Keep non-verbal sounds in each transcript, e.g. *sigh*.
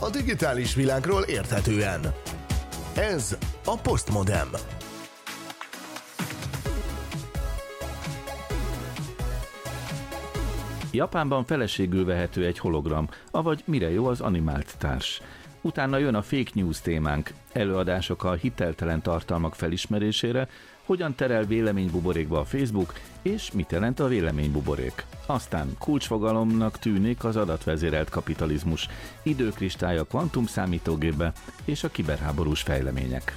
a digitális világról érthetően. Ez a Postmodem. Japánban feleségül vehető egy hologram, avagy mire jó az animált társ. Utána jön a fake news témánk, előadások a hiteltelen tartalmak felismerésére, hogyan terel véleménybuborékba a Facebook, és mit jelent a véleménybuborék. Aztán kulcsfogalomnak tűnik az adatvezérelt kapitalizmus, időkristálya kvantum számítógépbe és a kiberháborús fejlemények.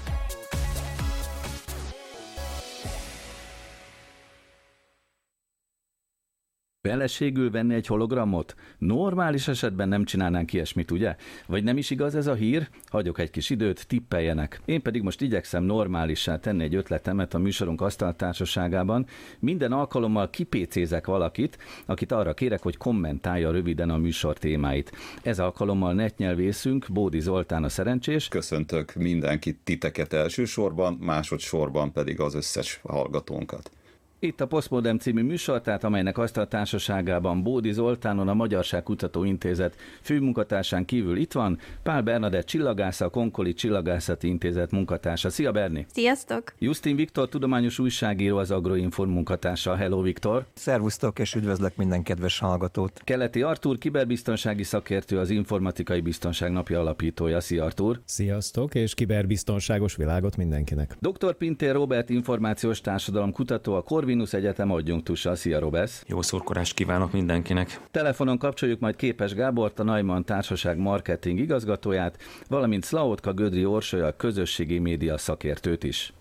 Feleségül venni egy hologramot? Normális esetben nem csinálnánk ilyesmit, ugye? Vagy nem is igaz ez a hír? Hagyok egy kis időt, tippeljenek. Én pedig most igyekszem normálissá tenni egy ötletemet a műsorunk asztaltársaságában. Minden alkalommal kipécézek valakit, akit arra kérek, hogy kommentálja röviden a műsor témáit. Ez alkalommal netnyelvészünk, Bódi Zoltán a szerencsés. Köszöntök mindenkit, titeket elsősorban, másodszorban pedig az összes hallgatónkat. Itt a Postmodern című műsor, tehát amelynek azt a társaságában Bódi Zoltánon, a Magyarság Kutató Intézet főmunkatársán kívül itt van, Pál Bernadett csillagász, a Konkoli Csillagászati Intézet munkatársa. Szia Berni! Sziasztok! Justin Viktor, tudományos újságíró, az Agroinform munkatársa. Hello Viktor! Szervusztok, és üdvözlök minden kedves hallgatót! Keleti Artur, kiberbiztonsági szakértő, az Informatikai Biztonság Napja alapítója. Szia Artur! Sziasztok, és kiberbiztonságos világot mindenkinek! Dr. Pintér Robert, információs társadalom kutató, a Corvin Corvinus Egyetem adjunktusa. Szia, Robesz! Jó szurkorást kívánok mindenkinek! Telefonon kapcsoljuk majd Képes Gábort, a Naiman Társaság marketing igazgatóját, valamint Szlaotka Gödri Orsolya, közösségi média szakértőt is.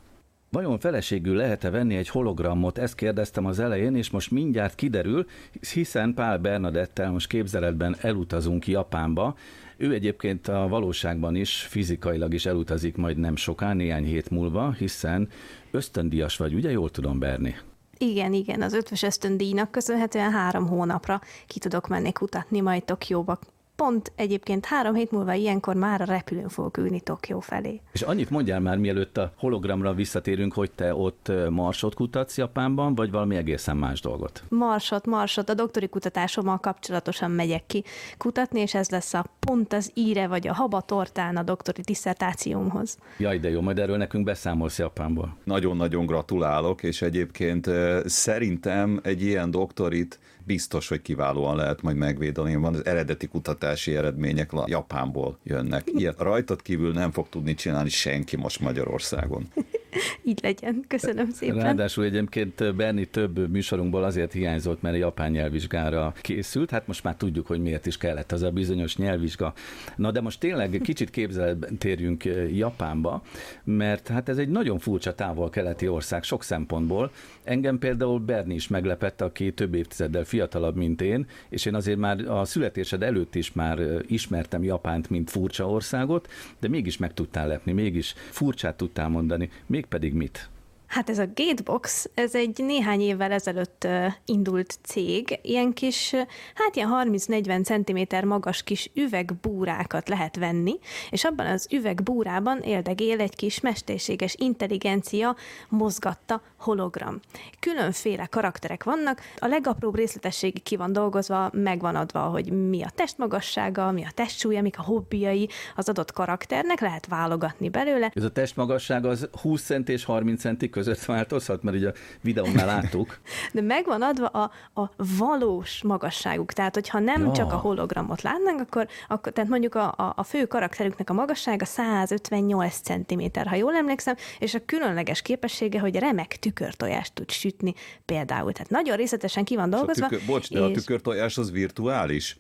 Vajon feleségül lehet-e venni egy hologramot? Ezt kérdeztem az elején, és most mindjárt kiderül, hiszen Pál Bernadettel most képzeletben elutazunk Japánba. Ő egyébként a valóságban is, fizikailag is elutazik majd nem soká, néhány hét múlva, hiszen ösztöndias vagy, ugye jól tudom, Berni? Igen, igen, az ötvös ösztöndíjnak köszönhetően három hónapra ki tudok menni kutatni majd Tokióba pont egyébként három hét múlva ilyenkor már a repülőn fogok ülni Tokió felé. És annyit mondjál már, mielőtt a hologramra visszatérünk, hogy te ott marsot kutatsz Japánban, vagy valami egészen más dolgot? Marsot, marsot. A doktori kutatásommal kapcsolatosan megyek ki kutatni, és ez lesz a pont az íre vagy a haba tortán a doktori diszertációmhoz. Jaj, de jó, majd erről nekünk beszámolsz Japánból. Nagyon-nagyon gratulálok, és egyébként szerintem egy ilyen doktorit biztos, hogy kiválóan lehet majd megvédeni. Van az eredeti kutatási eredmények Japánból jönnek. Ilyet rajtad kívül nem fog tudni csinálni senki most Magyarországon. *laughs* Így legyen. Köszönöm szépen. Ráadásul egyébként Berni több műsorunkból azért hiányzott, mert a japán nyelvvizsgára készült. Hát most már tudjuk, hogy miért is kellett az a bizonyos nyelvvizsga. Na de most tényleg kicsit képzeletben térjünk Japánba, mert hát ez egy nagyon furcsa távol-keleti ország sok szempontból. Engem például Berni is meglepett, aki több évtizeddel fiatalabb, mint én, és én azért már a születésed előtt is már ismertem Japánt, mint furcsa országot, de mégis meg tudtál lepni, mégis furcsát tudtál mondani, mégpedig mit? Hát ez a Gatebox, ez egy néhány évvel ezelőtt indult cég, ilyen kis, hát ilyen 30-40 cm magas kis üvegbúrákat lehet venni, és abban az üvegbúrában éldegél egy kis mesterséges intelligencia mozgatta hologram. Különféle karakterek vannak, a legapróbb részletességig ki van dolgozva, megvan adva, hogy mi a testmagassága, mi a testsúlya, mik a hobbiai az adott karakternek, lehet válogatni belőle. Ez a testmagasság az 20 cent és 30 centi között változhat, mert ugye a videón már láttuk. *laughs* De megvan adva a, a valós magasságuk, tehát hogyha nem ja. csak a hologramot látnánk, akkor, akkor tehát mondjuk a, a, a fő karakterüknek a magassága 158 cm, ha jól emlékszem, és a különleges képessége, hogy remek tükörtojást tud sütni például. Tehát nagyon részletesen ki van dolgozva. Tükör, bocs, de és... a tükörtojás az virtuális?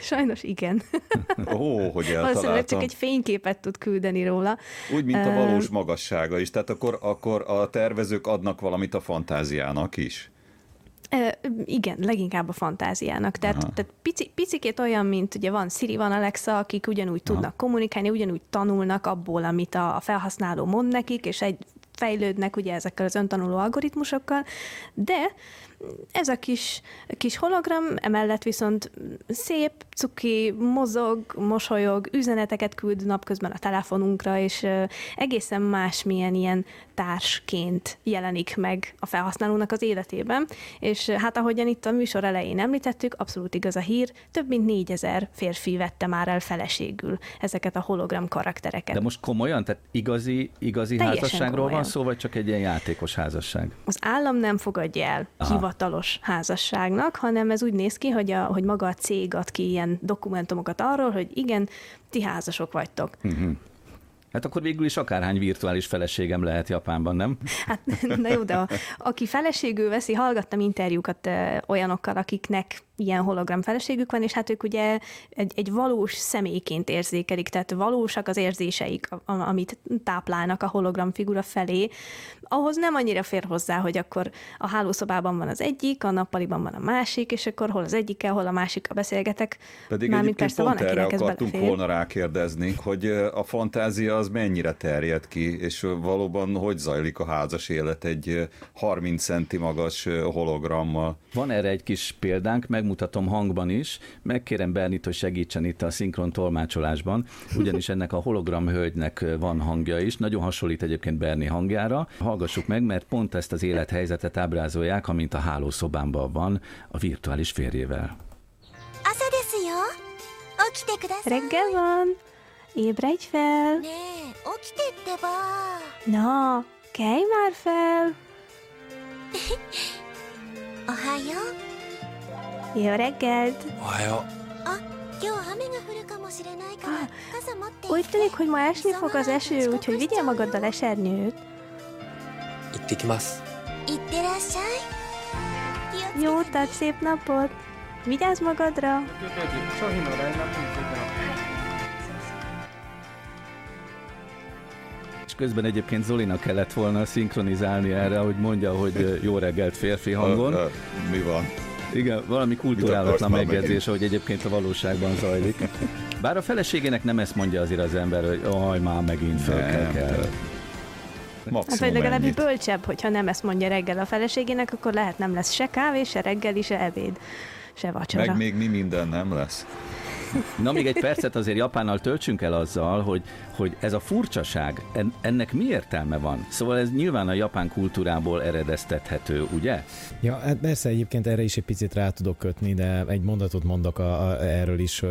Sajnos igen. Ó, hogy eltaláltam. csak egy fényképet tud küldeni róla. Úgy, mint a valós magassága is. Tehát akkor, akkor a tervezők adnak valamit a fantáziának is. igen, leginkább a fantáziának. Tehát, tehát pici, picikét olyan, mint ugye van Siri, van Alexa, akik ugyanúgy Aha. tudnak kommunikálni, ugyanúgy tanulnak abból, amit a felhasználó mond nekik, és egy fejlődnek ugye ezekkel az öntanuló algoritmusokkal, de ez a kis, kis hologram, emellett viszont szép, cuki, mozog, mosolyog, üzeneteket küld napközben a telefonunkra, és egészen másmilyen ilyen társként jelenik meg a felhasználónak az életében, és hát ahogyan itt a műsor elején említettük, abszolút igaz a hír, több mint négyezer férfi vette már el feleségül ezeket a hologram karaktereket. De most komolyan? Tehát igazi, igazi házasságról komolyan. Van szó, vagy csak egy ilyen játékos házasság? Az állam nem fogadja el Aha. hivatalos házasságnak, hanem ez úgy néz ki, hogy, a, hogy maga a cég ad ki ilyen dokumentumokat arról, hogy igen, ti házasok vagytok. Uh-huh. Hát akkor végül is akárhány virtuális feleségem lehet Japánban, nem? Hát na jó, de a, aki feleségül veszi, hallgattam interjúkat ö, olyanokkal, akiknek ilyen hologram feleségük van, és hát ők ugye egy, egy valós személyként érzékelik, tehát valósak az érzéseik, amit táplálnak a hologram figura felé. Ahhoz nem annyira fér hozzá, hogy akkor a hálószobában van az egyik, a nappaliban van a másik, és akkor hol az egyikkel, hol a másikkal beszélgetek. Pedig Mármint persze pont van, erre akartunk belefér. volna rákérdezni, hogy a fantázia az mennyire terjed ki, és valóban hogy zajlik a házas élet egy 30 centi magas hologrammal. Van erre egy kis példánk, meg megmutatom hangban is. Megkérem Bernit, hogy segítsen itt a szinkron tolmácsolásban, ugyanis ennek a hologram hölgynek van hangja is. Nagyon hasonlít egyébként Berni hangjára. Hallgassuk meg, mert pont ezt az élethelyzetet ábrázolják, amint a hálószobámban van a virtuális férjével. Reggel van! Ébredj fel! Na, kelj már fel! *laughs* Ohayo? Jó reggelt! Ohayo! Úgy tűnik, hogy ma esni fog az eső, úgyhogy vigyél magaddal esernyőt. Ittekimasu. Jó, tehát szép napot! Vigyázz magadra! És közben egyébként Zolinak kellett volna szinkronizálni erre, hogy mondja, hogy jó reggelt férfi hangon. Mi van? Igen, valami kulturálatlan megjegyzés, hogy egyébként a valóságban zajlik. Bár a feleségének nem ezt mondja azért az ember, hogy aj, már megint föl kell, kell. Maximum hát, vagy legalább bölcsebb, hogyha nem ezt mondja reggel a feleségének, akkor lehet nem lesz se kávé, se reggel, se ebéd, se vacsora. Meg még mi minden nem lesz. Na, még egy percet azért Japánnal töltsünk el azzal, hogy, hogy ez a furcsaság, ennek mi értelme van? Szóval ez nyilván a japán kultúrából eredeztethető, ugye? Ja, hát persze egyébként erre is egy picit rá tudok kötni, de egy mondatot mondok a, a, erről is,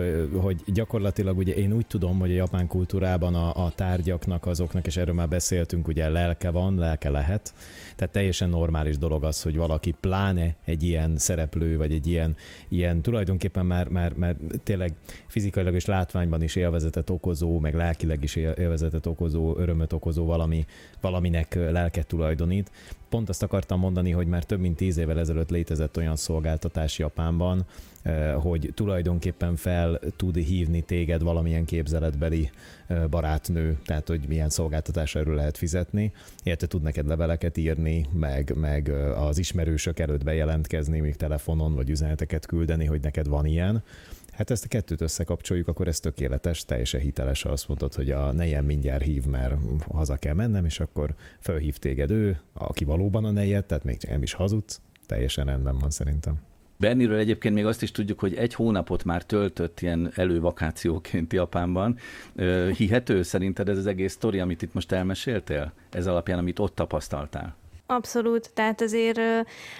hogy gyakorlatilag ugye én úgy tudom, hogy a japán kultúrában a, a tárgyaknak, azoknak, és erről már beszéltünk, ugye lelke van, lelke lehet, tehát teljesen normális dolog az, hogy valaki pláne egy ilyen szereplő, vagy egy ilyen, ilyen tulajdonképpen már, már, már tényleg fizikailag és látványban is élvezetet okozó, meg lelkileg is élvezetet okozó, örömöt okozó valami, valaminek lelket tulajdonít. Pont azt akartam mondani, hogy már több mint tíz évvel ezelőtt létezett olyan szolgáltatás Japánban, eh, hogy tulajdonképpen fel tud hívni téged valamilyen képzeletbeli eh, barátnő, tehát hogy milyen szolgáltatásra erről lehet fizetni, érte tud neked leveleket írni, meg, meg eh, az ismerősök előtt bejelentkezni, még telefonon, vagy üzeneteket küldeni, hogy neked van ilyen. Hát ezt a kettőt összekapcsoljuk, akkor ez tökéletes, teljesen hiteles, azt mondod, hogy a nejem mindjárt hív, mert haza kell mennem, és akkor felhív téged ő, aki valóban a nejed, tehát még nem is hazudsz, teljesen rendben van szerintem. Berniről egyébként még azt is tudjuk, hogy egy hónapot már töltött ilyen elővakációként Japánban. Hihető szerinted ez az egész sztori, amit itt most elmeséltél? Ez alapján, amit ott tapasztaltál? Abszolút, tehát azért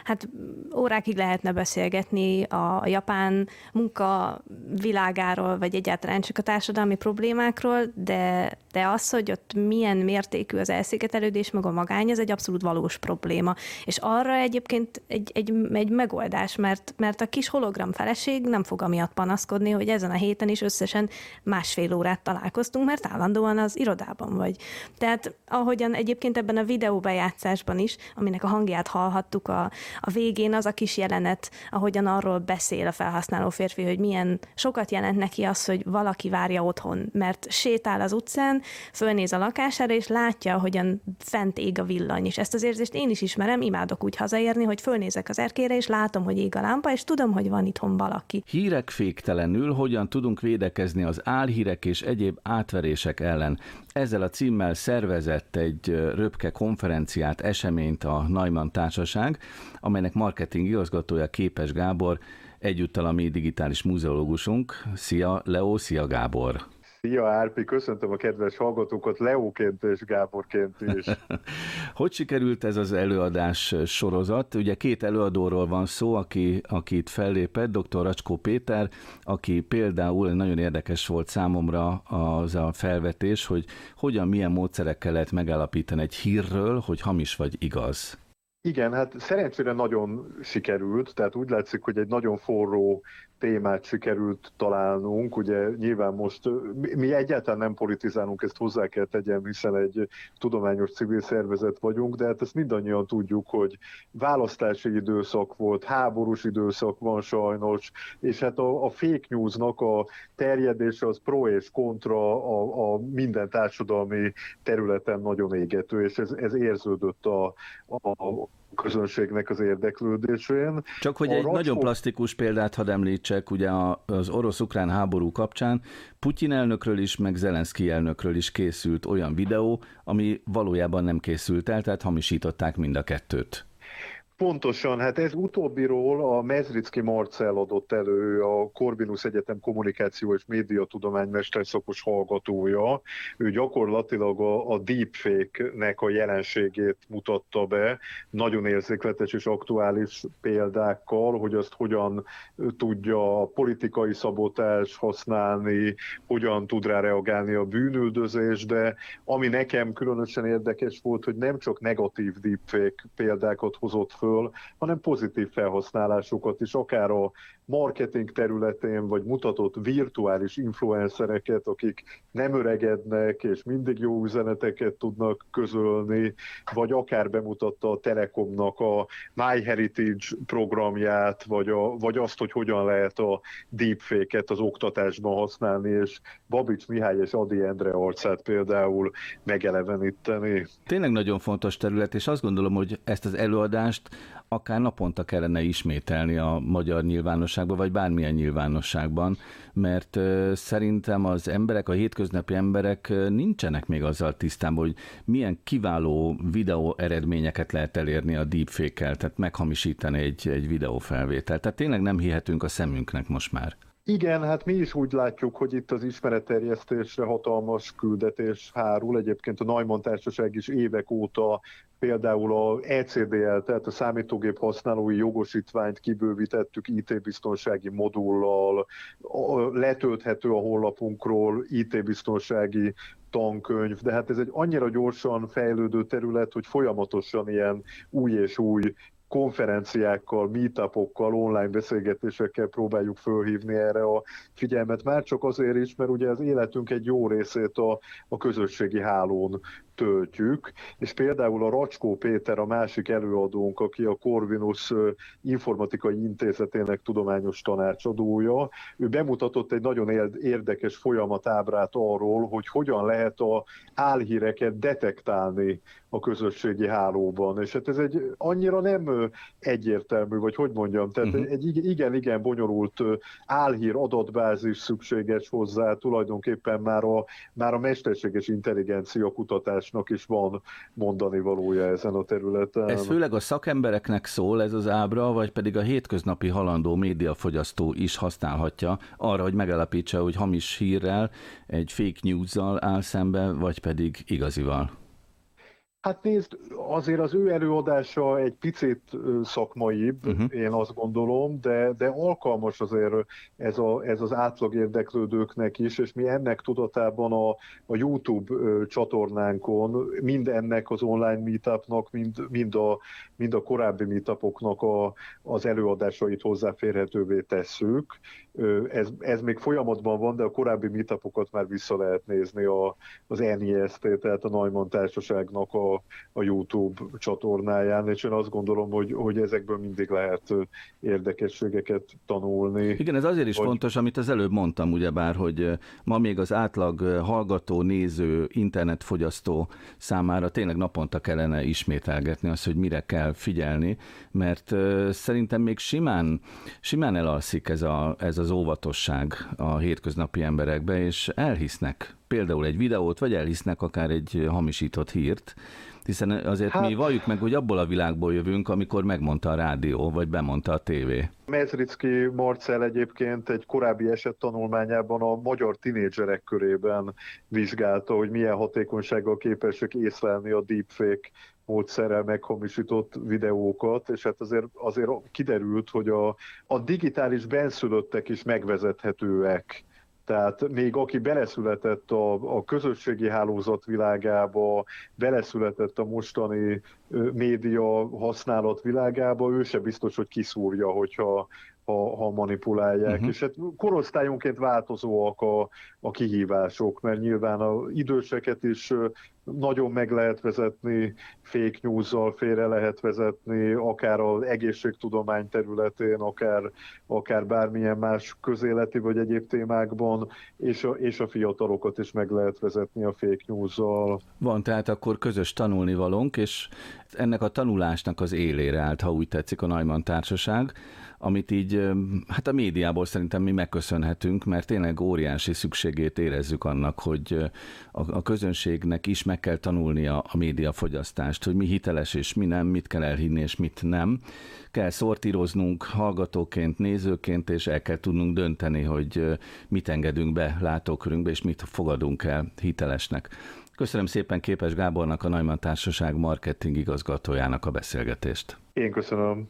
hát órákig lehetne beszélgetni a japán munka világáról, vagy egyáltalán csak a társadalmi problémákról, de, de az, hogy ott milyen mértékű az elszigetelődés, meg a magány, ez egy abszolút valós probléma. És arra egyébként egy, egy, egy megoldás, mert, mert a kis hologram feleség nem fog amiatt panaszkodni, hogy ezen a héten is összesen másfél órát találkoztunk, mert állandóan az irodában vagy. Tehát ahogyan egyébként ebben a videóbejátszásban is, aminek a hangját hallhattuk a, a végén, az a kis jelenet, ahogyan arról beszél a felhasználó férfi, hogy milyen sokat jelent neki az, hogy valaki várja otthon, mert sétál az utcán, fölnéz a lakására, és látja, hogyan fent ég a villany. És ezt az érzést én is ismerem, imádok úgy hazaérni, hogy fölnézek az erkére, és látom, hogy ég a lámpa, és tudom, hogy van itthon valaki. Hírek féktelenül, hogyan tudunk védekezni az álhírek és egyéb átverések ellen. Ezzel a címmel szervezett egy röpke konferenciát, eseményt a Neumann Társaság, amelynek marketing igazgatója Képes Gábor, egyúttal a mi digitális múzeológusunk. Szia Leo, szia Gábor! Szia Árpi, köszöntöm a kedves hallgatókat Leóként és Gáborként is. *laughs* hogy sikerült ez az előadás sorozat? Ugye két előadóról van szó, aki, aki itt fellépett, dr. Racskó Péter, aki például nagyon érdekes volt számomra az a felvetés, hogy hogyan, milyen módszerekkel lehet megállapítani egy hírről, hogy hamis vagy igaz. Igen, hát szerencsére nagyon sikerült, tehát úgy látszik, hogy egy nagyon forró témát sikerült találnunk. Ugye nyilván most mi egyáltalán nem politizálunk, ezt hozzá kell tegyem, hiszen egy tudományos civil szervezet vagyunk, de hát ezt mindannyian tudjuk, hogy választási időszak volt, háborús időszak van sajnos, és hát a, a fake newsnak a terjedése az pro és kontra a, a minden társadalmi területen nagyon égető, és ez, ez érződött a, a közönségnek az érdeklődésén. Csak hogy a egy racskó... nagyon plastikus példát hadd említsek, ugye az orosz-ukrán háború kapcsán Putyin elnökről is, meg Zelenszky elnökről is készült olyan videó, ami valójában nem készült el, tehát hamisították mind a kettőt. Pontosan, hát ez utóbbiról a Mezricki Marcel adott elő, a Corvinus Egyetem kommunikáció és médiatudomány mesterszakos hallgatója. Ő gyakorlatilag a, a deepfake-nek a jelenségét mutatta be, nagyon érzékletes és aktuális példákkal, hogy azt hogyan tudja a politikai szabotás használni, hogyan tud rá reagálni a bűnüldözés, de ami nekem különösen érdekes volt, hogy nem csak negatív deepfake példákat hozott föl, föl, hanem pozitív felhasználásokat is, akár a marketing területén, vagy mutatott virtuális influencereket, akik nem öregednek, és mindig jó üzeneteket tudnak közölni, vagy akár bemutatta a Telekomnak a MyHeritage programját, vagy, a, vagy azt, hogy hogyan lehet a deepfake-et az oktatásban használni, és Babics Mihály és Adi Endre arcát például megeleveníteni. Tényleg nagyon fontos terület, és azt gondolom, hogy ezt az előadást akár naponta kellene ismételni a magyar nyilvánosságban, vagy bármilyen nyilvánosságban, mert szerintem az emberek, a hétköznapi emberek nincsenek még azzal tisztában, hogy milyen kiváló videó eredményeket lehet elérni a deepfake-kel, tehát meghamisítani egy, egy videófelvételt. Tehát tényleg nem hihetünk a szemünknek most már. Igen, hát mi is úgy látjuk, hogy itt az ismeretterjesztésre hatalmas küldetés hárul. Egyébként a Neumann Társaság is évek óta például a ECDL, tehát a számítógép használói jogosítványt kibővítettük IT-biztonsági modullal, letölthető a honlapunkról IT-biztonsági tankönyv, de hát ez egy annyira gyorsan fejlődő terület, hogy folyamatosan ilyen új és új konferenciákkal, meetupokkal, online beszélgetésekkel próbáljuk fölhívni erre a figyelmet, már csak azért is, mert ugye az életünk egy jó részét a, a közösségi hálón töltjük, és például a Racskó Péter, a másik előadónk, aki a Corvinus Informatikai Intézetének tudományos tanácsadója, ő bemutatott egy nagyon érdekes folyamatábrát arról, hogy hogyan lehet a álhíreket detektálni a közösségi hálóban. És hát ez egy annyira nem egyértelmű, vagy hogy mondjam, tehát uh-huh. egy igen-igen bonyolult álhír adatbázis szükséges hozzá, tulajdonképpen már a, már a mesterséges intelligencia kutatásnak is van mondani valója ezen a területen. Ez főleg a szakembereknek szól ez az ábra, vagy pedig a hétköznapi halandó médiafogyasztó is használhatja arra, hogy megalapítsa, hogy hamis hírrel, egy fake news-zal áll szembe, vagy pedig igazival? Hát nézd, azért az ő előadása egy picit szakmaibb, uh-huh. én azt gondolom, de, de alkalmas azért ez, a, ez az átlag érdeklődőknek is, és mi ennek tudatában a, a YouTube csatornánkon, mind ennek az online meetupnak, mind, mind, a, mind a korábbi meetupoknak a, az előadásait hozzáférhetővé tesszük. Ez, ez még folyamatban van, de a korábbi meetupokat már vissza lehet nézni a, az NIST, tehát a Neumann Társaságnak a a, a YouTube csatornáján, és én azt gondolom, hogy, hogy ezekből mindig lehet érdekességeket tanulni. Igen, ez azért is hogy... fontos, amit az előbb mondtam, ugyebár, hogy ma még az átlag hallgató, néző, internetfogyasztó számára tényleg naponta kellene ismételgetni azt, hogy mire kell figyelni, mert szerintem még simán, simán elalszik ez, a, ez az óvatosság a hétköznapi emberekbe, és elhisznek például egy videót, vagy elhisznek akár egy hamisított hírt, hiszen azért hát... mi valljuk meg, hogy abból a világból jövünk, amikor megmondta a rádió, vagy bemondta a tévé. Mezricki Marcel egyébként egy korábbi eset tanulmányában a magyar tinédzserek körében vizsgálta, hogy milyen hatékonysággal képesek észlelni a deepfake módszerrel meghamisított videókat, és hát azért, azért kiderült, hogy a, a digitális benszülöttek is megvezethetőek tehát még aki beleszületett a, a közösségi hálózat világába, beleszületett a mostani média használat világába, ő se biztos, hogy kiszúrja, hogyha ha, ha manipulálják. Uh-huh. És hát korosztályunként változóak a, a kihívások, mert nyilván a időseket is nagyon meg lehet vezetni, fake news-zal félre lehet vezetni, akár az egészségtudomány területén, akár, akár bármilyen más közéleti vagy egyéb témákban, és a, és a fiatalokat is meg lehet vezetni a fake news-zal. Van tehát akkor közös tanulnivalónk, és ennek a tanulásnak az élére állt, ha úgy tetszik, a Neumann Társaság, amit így, hát a médiából szerintem mi megköszönhetünk, mert tényleg óriási szükségét érezzük annak, hogy a, a közönségnek is meg kell tanulnia a médiafogyasztást, hogy mi hiteles és mi nem, mit kell elhinni és mit nem. Kell szortíroznunk hallgatóként, nézőként, és el kell tudnunk dönteni, hogy mit engedünk be látókörünkbe, és mit fogadunk el hitelesnek. Köszönöm szépen Képes Gábornak, a Neumann Társaság marketing igazgatójának a beszélgetést. Én köszönöm.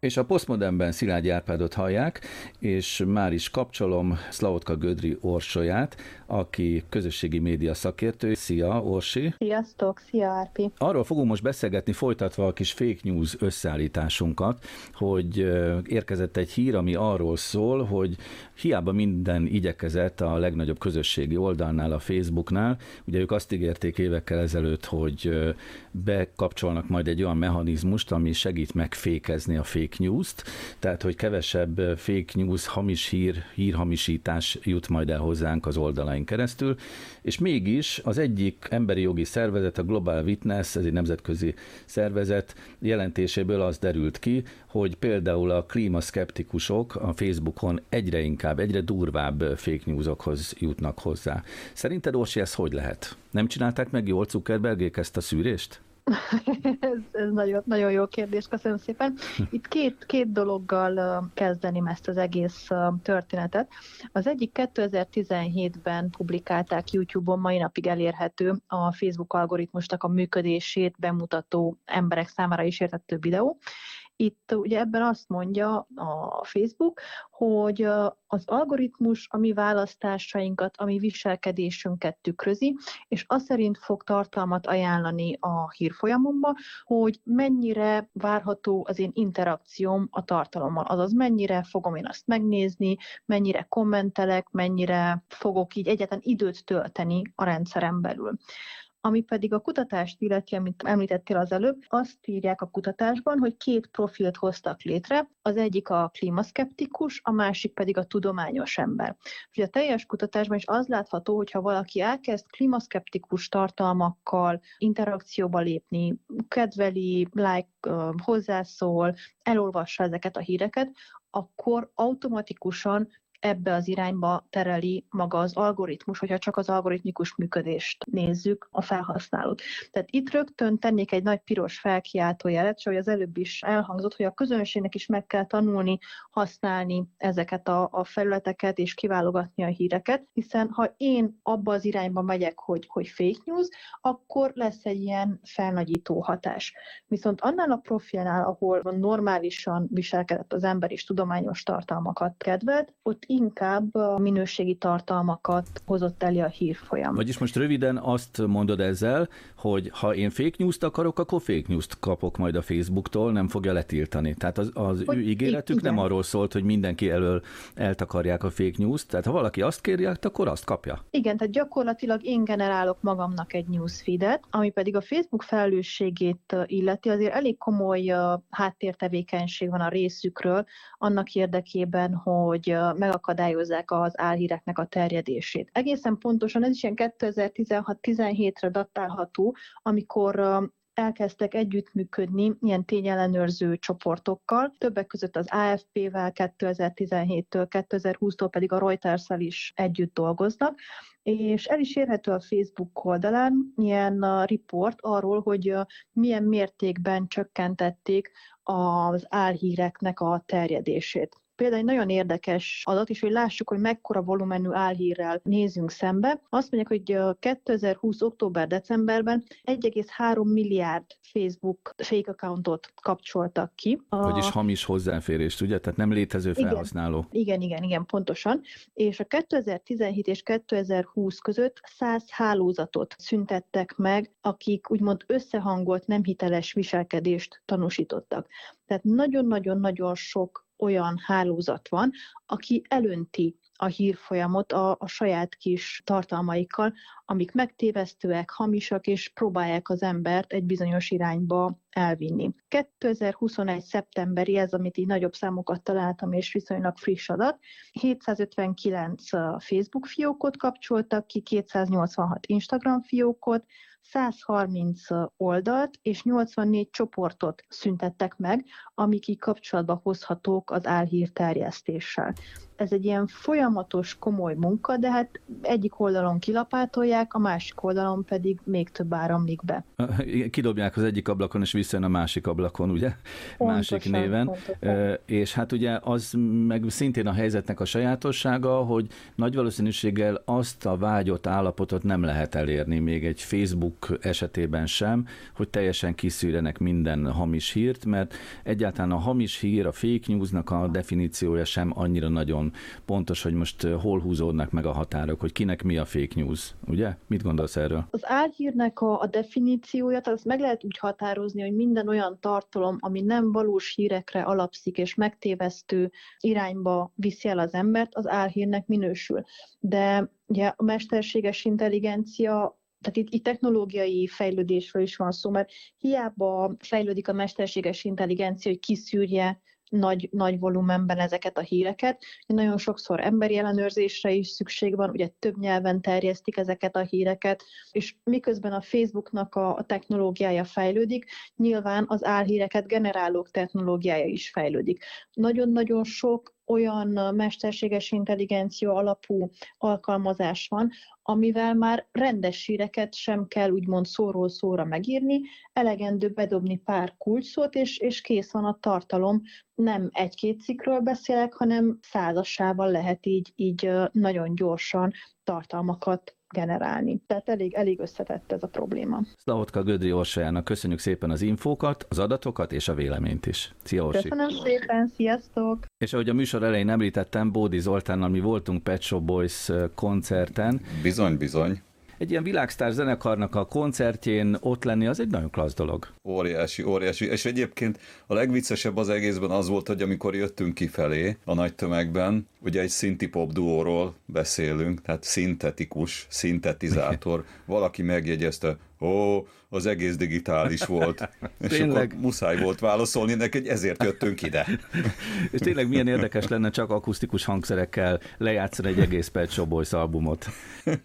És a Postmodernben Szilágyi Árpádot hallják, és már is kapcsolom Szlautka Gödri Orsolyát, aki közösségi média szakértő. Szia, Orsi! Sziasztok, szia Árpi! Arról fogunk most beszélgetni, folytatva a kis fake news összeállításunkat, hogy érkezett egy hír, ami arról szól, hogy hiába minden igyekezett a legnagyobb közösségi oldalnál, a Facebooknál, ugye ők azt ígérték évekkel ezelőtt, hogy bekapcsolnak majd egy olyan mechanizmust, ami segít megfékezni a fake news-t, tehát hogy kevesebb fake news, hamis hír, hírhamisítás jut majd el hozzánk az oldalain keresztül, és mégis az egyik emberi jogi szervezet, a Global Witness, ez egy nemzetközi szervezet jelentéséből az derült ki, hogy például a klímaszkeptikusok a Facebookon egyre inkább, egyre durvább fake newsokhoz jutnak hozzá. Szerinted, Orsi, ez hogy lehet? Nem csinálták meg jól Zuckerbergék ezt a szűrést? Ez, ez nagyon, nagyon jó kérdés, köszönöm szépen. Itt két, két dologgal kezdeném ezt az egész történetet. Az egyik 2017-ben publikálták YouTube-on, mai napig elérhető a Facebook algoritmusnak a működését bemutató emberek számára is értető videó, itt ugye ebben azt mondja a Facebook, hogy az algoritmus a mi választásainkat, a mi viselkedésünket tükrözi, és az szerint fog tartalmat ajánlani a hírfolyamomba, hogy mennyire várható az én interakcióm a tartalommal, azaz mennyire fogom én azt megnézni, mennyire kommentelek, mennyire fogok így egyetlen időt tölteni a rendszeren belül. Ami pedig a kutatást illeti, amit említettél az előbb, azt írják a kutatásban, hogy két profilt hoztak létre, az egyik a klímaszkeptikus, a másik pedig a tudományos ember. Ugye a teljes kutatásban is az látható, hogy ha valaki elkezd klímaszkeptikus tartalmakkal interakcióba lépni, kedveli, like, hozzászól, elolvassa ezeket a híreket, akkor automatikusan ebbe az irányba tereli maga az algoritmus, hogyha csak az algoritmikus működést nézzük a felhasználót. Tehát itt rögtön tennék egy nagy piros felkiáltójelet, és ahogy az előbb is elhangzott, hogy a közönségnek is meg kell tanulni használni ezeket a, a felületeket és kiválogatni a híreket, hiszen ha én abba az irányba megyek, hogy, hogy fake news, akkor lesz egy ilyen felnagyító hatás. Viszont annál a profilnál, ahol normálisan viselkedett az ember és tudományos tartalmakat kedvelt, ott inkább a minőségi tartalmakat hozott elé a hírfolyam. Vagyis most röviden azt mondod ezzel, hogy ha én fake news-t akarok, akkor fake news-t kapok majd a Facebooktól, nem fogja letiltani. Tehát az, az ő ígéretük igen. nem arról szólt, hogy mindenki elől eltakarják a fake news-t, tehát ha valaki azt kéri, akkor azt kapja. Igen, tehát gyakorlatilag én generálok magamnak egy newsfeedet, ami pedig a Facebook felelősségét illeti, azért elég komoly háttértevékenység van a részükről, annak érdekében, hogy megakadályozzák az álhíreknek a terjedését. Egészen pontosan ez is ilyen 2016-17-re datálható, amikor elkezdtek együttműködni ilyen tényellenőrző csoportokkal, többek között az AFP-vel 2017-től, 2020-tól pedig a reuters is együtt dolgoznak, és el is érhető a Facebook oldalán ilyen riport arról, hogy milyen mértékben csökkentették az álhíreknek a terjedését. Például egy nagyon érdekes adat, és hogy lássuk, hogy mekkora volumenű álhírrel nézünk szembe. Azt mondják, hogy 2020. október-decemberben 1,3 milliárd Facebook fake accountot kapcsoltak ki. A... Vagyis hamis hozzáférést, ugye? Tehát nem létező felhasználó. Igen, igen, igen, igen pontosan. És a 2017 és 2020 között 100 hálózatot szüntettek meg, akik úgymond összehangolt, nem hiteles viselkedést tanúsítottak. Tehát nagyon-nagyon-nagyon sok olyan hálózat van, aki elönti a hírfolyamot a, a saját kis tartalmaikkal, amik megtévesztőek, hamisak, és próbálják az embert egy bizonyos irányba elvinni. 2021. szeptemberi, ez amit így nagyobb számokat találtam, és viszonylag friss adat, 759 Facebook fiókot kapcsoltak ki, 286 Instagram fiókot, 130 oldalt és 84 csoportot szüntettek meg, amik így kapcsolatba hozhatók az álhír terjesztéssel. Ez egy ilyen folyamatos, komoly munka, de hát egyik oldalon kilapátolják, a másik oldalon pedig még több áramlik be. Kidobják az egyik ablakon, és visszajön a másik ablakon, ugye? Pontosan, másik néven. Pontosan. És hát ugye az meg szintén a helyzetnek a sajátossága, hogy nagy valószínűséggel azt a vágyott állapotot nem lehet elérni még egy Facebook esetében sem, hogy teljesen kiszűrenek minden hamis hírt, mert egyáltalán a hamis hír, a fake newsnak a definíciója sem annyira nagyon pontos, hogy most hol húzódnak meg a határok, hogy kinek mi a fake news, ugye? Mit gondolsz erről? Az álhírnek a, a definíciója, tehát azt meg lehet úgy határozni, hogy minden olyan tartalom, ami nem valós hírekre alapszik és megtévesztő irányba viszi el az embert, az álhírnek minősül. De ugye a mesterséges intelligencia tehát itt, itt technológiai fejlődésről is van szó, mert hiába fejlődik a mesterséges intelligencia, hogy kiszűrje nagy, nagy volumenben ezeket a híreket. Nagyon sokszor emberi ellenőrzésre is szükség van, ugye több nyelven terjesztik ezeket a híreket, és miközben a Facebooknak a, a technológiája fejlődik, nyilván az álhíreket generálók technológiája is fejlődik. Nagyon-nagyon sok olyan mesterséges intelligencia alapú alkalmazás van, amivel már rendes híreket sem kell úgymond szóról szóra megírni, elegendő bedobni pár kulcsszót, és, és kész van a tartalom. Nem egy-két cikkről beszélek, hanem százasával lehet így, így nagyon gyorsan tartalmakat generálni. Tehát elég, elég összetett ez a probléma. Szlahotka Gödri Orsajának köszönjük szépen az infókat, az adatokat és a véleményt is. Szia Orsi! Köszönöm szépen, sziasztok! És ahogy a műsor elején említettem, Bódi Zoltánnal mi voltunk Pet Shop Boys koncerten. Bizony, bizony egy ilyen világsztár zenekarnak a koncertjén ott lenni, az egy nagyon klassz dolog. Óriási, óriási. És egyébként a legviccesebb az egészben az volt, hogy amikor jöttünk kifelé a nagy tömegben, ugye egy szinti pop duóról beszélünk, tehát szintetikus, szintetizátor, *laughs* valaki megjegyezte, ó, az egész digitális volt. *laughs* és tényleg. akkor muszáj volt válaszolni neki, ezért jöttünk ide. *laughs* és tényleg milyen érdekes lenne csak akusztikus hangszerekkel lejátszani egy egész Pet Shop Boys albumot.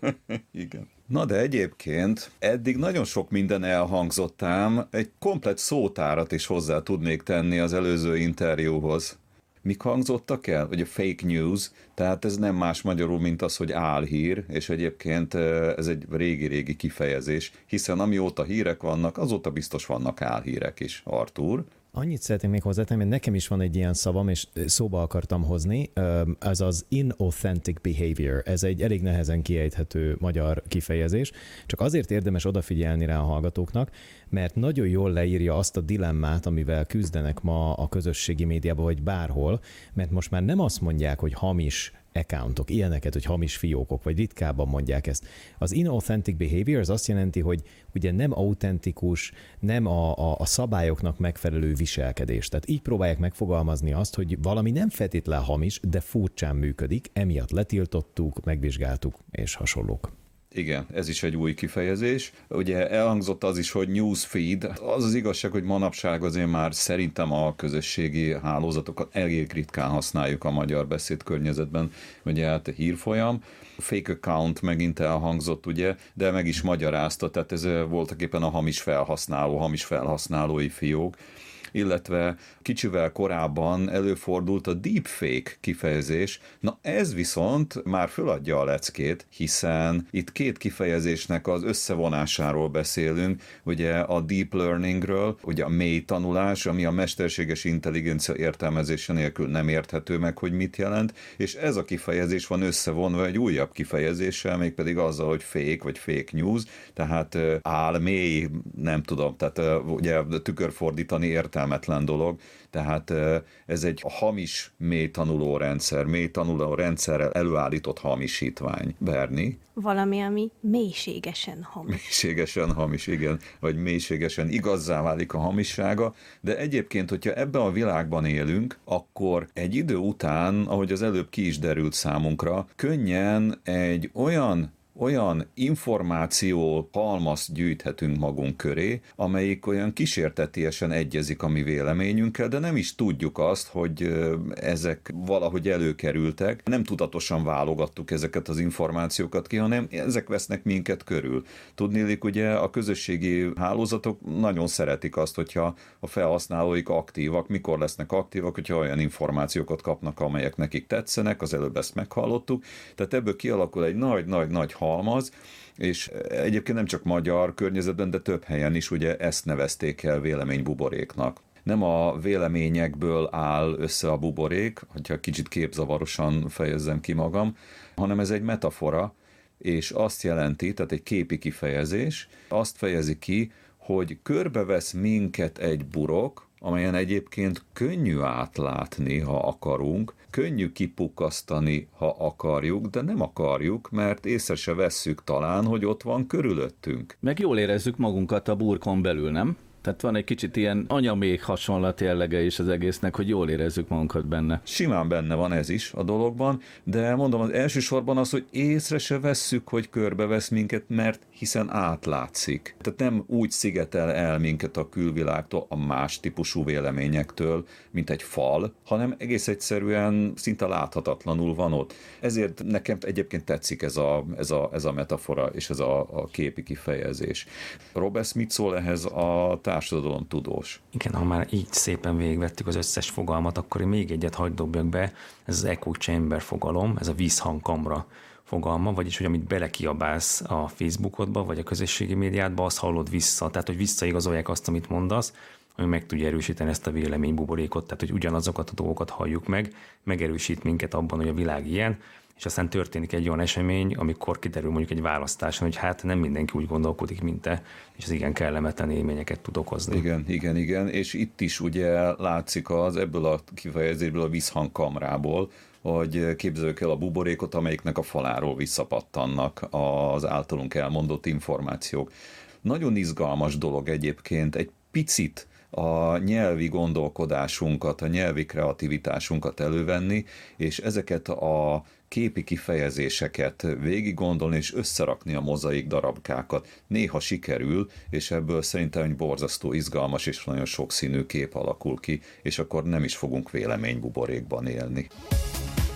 *laughs* Igen. Na de egyébként eddig nagyon sok minden elhangzott ám, egy komplet szótárat is hozzá tudnék tenni az előző interjúhoz. Mik hangzottak el? Vagy a fake news, tehát ez nem más magyarul, mint az, hogy álhír, és egyébként ez egy régi-régi kifejezés, hiszen amióta hírek vannak, azóta biztos vannak álhírek is, Artur. Annyit szeretném még hozzátenni, hogy nekem is van egy ilyen szavam, és szóba akartam hozni, ez az inauthentic behavior. Ez egy elég nehezen kiejthető magyar kifejezés, csak azért érdemes odafigyelni rá a hallgatóknak, mert nagyon jól leírja azt a dilemmát, amivel küzdenek ma a közösségi médiában, vagy bárhol, mert most már nem azt mondják, hogy hamis accountok, ilyeneket, hogy hamis fiókok, vagy ritkábban mondják ezt. Az inauthentic behavior az azt jelenti, hogy ugye nem autentikus, nem a, a, a szabályoknak megfelelő viselkedés. Tehát így próbálják megfogalmazni azt, hogy valami nem feltétlen hamis, de furcsán működik, emiatt letiltottuk, megvizsgáltuk és hasonlók. Igen, ez is egy új kifejezés. Ugye elhangzott az is, hogy newsfeed. Az az igazság, hogy manapság azért már szerintem a közösségi hálózatokat elég ritkán használjuk a magyar beszédkörnyezetben, ugye hát hírfolyam. Fake account megint elhangzott, ugye, de meg is magyarázta, tehát ez voltak éppen a hamis felhasználó, hamis felhasználói fiók illetve kicsivel korábban előfordult a deepfake kifejezés. Na ez viszont már föladja a leckét, hiszen itt két kifejezésnek az összevonásáról beszélünk, ugye a deep learningről, ugye a mély tanulás, ami a mesterséges intelligencia értelmezése nélkül nem érthető meg, hogy mit jelent, és ez a kifejezés van összevonva egy újabb kifejezéssel, mégpedig azzal, hogy fake vagy fake news, tehát áll mély, nem tudom, tehát ugye tükörfordítani értelmetlen dolog, tehát ez egy hamis mélytanuló rendszer, mélytanuló rendszerrel előállított hamisítvány. Berni? Valami, ami mélységesen hamis. Mélységesen hamis, igen, vagy mélységesen igazzá válik a hamissága, de egyébként, hogyha ebben a világban élünk, akkor egy idő után, ahogy az előbb ki is derült számunkra, könnyen egy olyan olyan információ halmazt gyűjthetünk magunk köré, amelyik olyan kísértetiesen egyezik a mi véleményünkkel, de nem is tudjuk azt, hogy ezek valahogy előkerültek. Nem tudatosan válogattuk ezeket az információkat ki, hanem ezek vesznek minket körül. Tudnélik, ugye a közösségi hálózatok nagyon szeretik azt, hogyha a felhasználóik aktívak, mikor lesznek aktívak, hogyha olyan információkat kapnak, amelyek nekik tetszenek, az előbb ezt meghallottuk. Tehát ebből kialakul egy nagy-nagy-nagy halmaz, és egyébként nem csak magyar környezetben, de több helyen is ugye ezt nevezték el véleménybuboréknak. Nem a véleményekből áll össze a buborék, hogyha kicsit képzavarosan fejezzem ki magam, hanem ez egy metafora, és azt jelenti, tehát egy képi kifejezés, azt fejezi ki, hogy körbevesz minket egy burok, amelyen egyébként könnyű átlátni, ha akarunk, könnyű kipukkasztani, ha akarjuk, de nem akarjuk, mert észre se vesszük talán, hogy ott van körülöttünk. Meg jól érezzük magunkat a burkon belül, nem? Tehát van egy kicsit ilyen anyamék hasonlat jellege is az egésznek, hogy jól érezzük magunkat benne. Simán benne van ez is a dologban, de mondom, az elsősorban az, hogy észre se vesszük, hogy körbevesz minket, mert hiszen átlátszik. Tehát nem úgy szigetel el minket a külvilágtól, a más típusú véleményektől, mint egy fal, hanem egész egyszerűen szinte láthatatlanul van ott. Ezért nekem egyébként tetszik ez a, ez a, ez a metafora és ez a, a képi kifejezés. Robert mit szól ehhez a társadalom tudós? Igen, ha már így szépen végigvettük az összes fogalmat, akkor én még egyet hagyd dobjak be, ez az echo chamber fogalom, ez a vízhangkamra fogalma, vagyis hogy amit belekiabálsz a Facebookodba, vagy a közösségi médiádba, azt hallod vissza, tehát hogy visszaigazolják azt, amit mondasz, ami meg tudja erősíteni ezt a véleménybuborékot, tehát hogy ugyanazokat a dolgokat halljuk meg, megerősít minket abban, hogy a világ ilyen, és aztán történik egy olyan esemény, amikor kiderül mondjuk egy választáson, hogy hát nem mindenki úgy gondolkodik, mint te, és ez igen kellemetlen élményeket tud okozni. Igen, igen, igen, és itt is ugye látszik az ebből a kifejezésből a visszhangkamrából, hogy képzeljük el a buborékot, amelyiknek a faláról visszapattannak az általunk elmondott információk. Nagyon izgalmas dolog egyébként, egy picit a nyelvi gondolkodásunkat, a nyelvi kreativitásunkat elővenni, és ezeket a képi kifejezéseket végig gondolni és összerakni a mozaik darabkákat. Néha sikerül, és ebből szerintem egy borzasztó izgalmas és nagyon sokszínű kép alakul ki, és akkor nem is fogunk véleménybuborékban élni